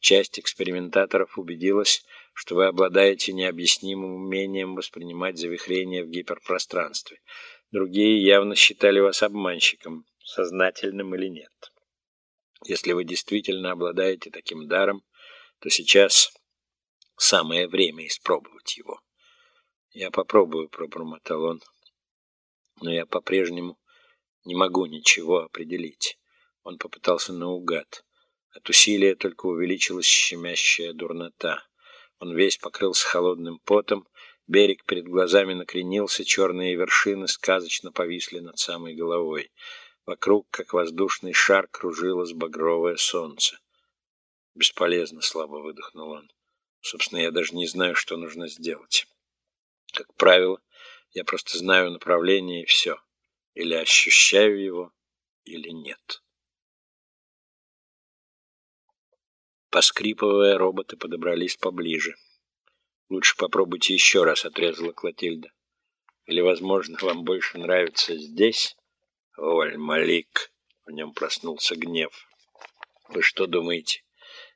Часть экспериментаторов убедилась, что вы обладаете необъяснимым умением воспринимать завихрения в гиперпространстве. Другие явно считали вас обманщиком, сознательным или нет. Если вы действительно обладаете таким даром, то сейчас самое время испробовать его. Я попробую, пробормотал он, но я по-прежнему не могу ничего определить. Он попытался наугад. От усилия только увеличилась щемящая дурнота. Он весь покрылся холодным потом, берег перед глазами накренился, черные вершины сказочно повисли над самой головой. Вокруг, как воздушный шар, кружилось багровое солнце. Бесполезно, слабо выдохнул он. Собственно, я даже не знаю, что нужно сделать. Как правило, я просто знаю направление и все. Или ощущаю его, или нет. Поскрипывая, роботы подобрались поближе. «Лучше попробуйте еще раз», — отрезала Клотильда. «Или, возможно, вам больше нравится здесь?» «Оль, Малик!» — в нем проснулся гнев. «Вы что думаете,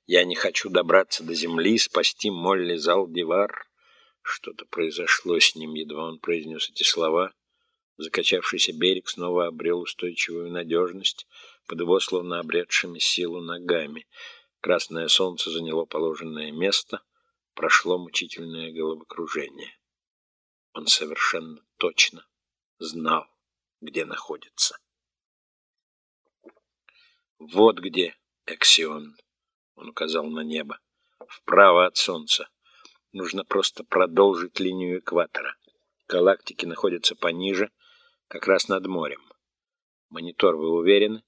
я не хочу добраться до земли, спасти Молли Залдивар?» Что-то произошло с ним, едва он произнес эти слова. Закачавшийся берег снова обрел устойчивую надежность под его словно обретшими силу ногами — Красное солнце заняло положенное место, прошло мучительное головокружение. Он совершенно точно знал, где находится. Вот где Эксион, он указал на небо, вправо от солнца. Нужно просто продолжить линию экватора. Галактики находятся пониже, как раз над морем. Монитор, вы уверены?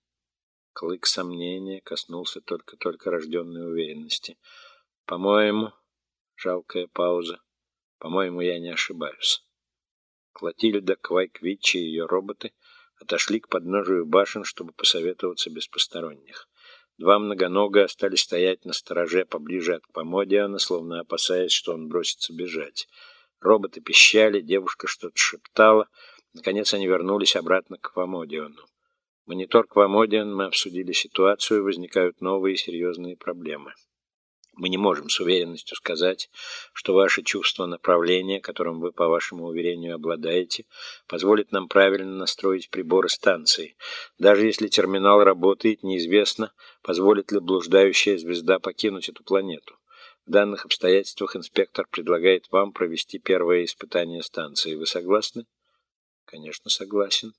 Клык сомнения коснулся только-только рожденной уверенности. «По-моему...» — жалкая пауза. «По-моему, я не ошибаюсь». Клотильда, Квайквичи и ее роботы отошли к подножию башен, чтобы посоветоваться без посторонних. Два многонога остались стоять на стороже поближе от Помодиана, словно опасаясь, что он бросится бежать. Роботы пищали, девушка что-то шептала. Наконец они вернулись обратно к Помодиану. Монитор Квамодиан, мы обсудили ситуацию, возникают новые серьезные проблемы. Мы не можем с уверенностью сказать, что ваше чувство направления, которым вы, по вашему уверению, обладаете, позволит нам правильно настроить приборы станции. Даже если терминал работает, неизвестно, позволит ли блуждающая звезда покинуть эту планету. В данных обстоятельствах инспектор предлагает вам провести первое испытание станции. Вы согласны? Конечно, согласен.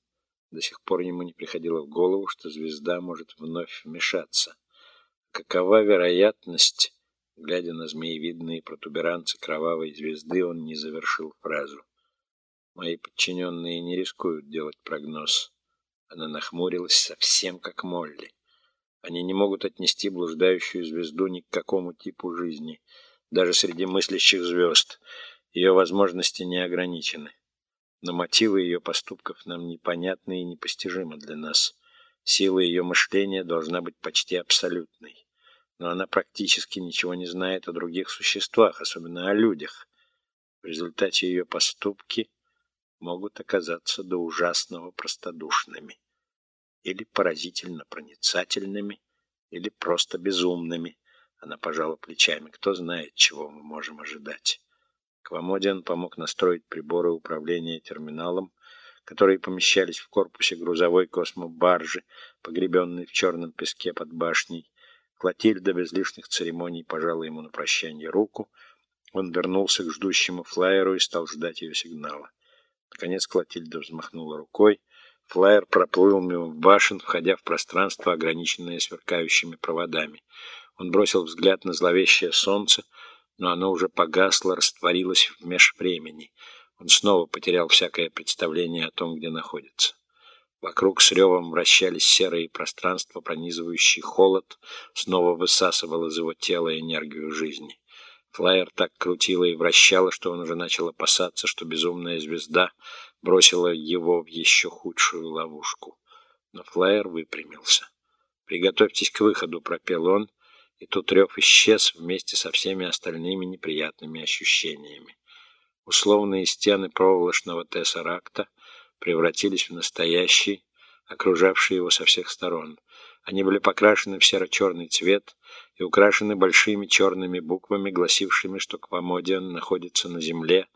До сих пор ему не приходило в голову, что звезда может вновь вмешаться. Какова вероятность, глядя на змеевидные протуберанцы кровавой звезды, он не завершил фразу. Мои подчиненные не рискуют делать прогноз. Она нахмурилась совсем как Молли. Они не могут отнести блуждающую звезду ни к какому типу жизни. Даже среди мыслящих звезд ее возможности не ограничены но мотивы ее поступков нам непонятны и непостижимы для нас. Сила ее мышления должна быть почти абсолютной. Но она практически ничего не знает о других существах, особенно о людях. В результате ее поступки могут оказаться до ужасного простодушными. Или поразительно проницательными, или просто безумными. Она пожала плечами. Кто знает, чего мы можем ожидать. Квамодиан помог настроить приборы управления терминалом, которые помещались в корпусе грузовой космобаржи, погребенной в черном песке под башней. Клотильда без лишних церемоний пожала ему на прощание руку. Он вернулся к ждущему флайеру и стал ждать ее сигнала. Наконец Клотильда взмахнула рукой. Флайер проплыл мимо башен, входя в пространство, ограниченное сверкающими проводами. Он бросил взгляд на зловещее солнце, но оно уже погасло, растворилось в межвремени. Он снова потерял всякое представление о том, где находится. Вокруг с ревом вращались серые пространства, пронизывающий холод, снова высасывал из его тела энергию жизни. Флайер так крутило и вращало, что он уже начал опасаться, что безумная звезда бросила его в еще худшую ловушку. Но флайер выпрямился. «Приготовьтесь к выходу», — пропел он, и тут рев исчез вместе со всеми остальными неприятными ощущениями. Условные стены проволочного тессеракта превратились в настоящие, окружавшие его со всех сторон. Они были покрашены в серо-черный цвет и украшены большими черными буквами, гласившими, что Квамодиан находится на Земле,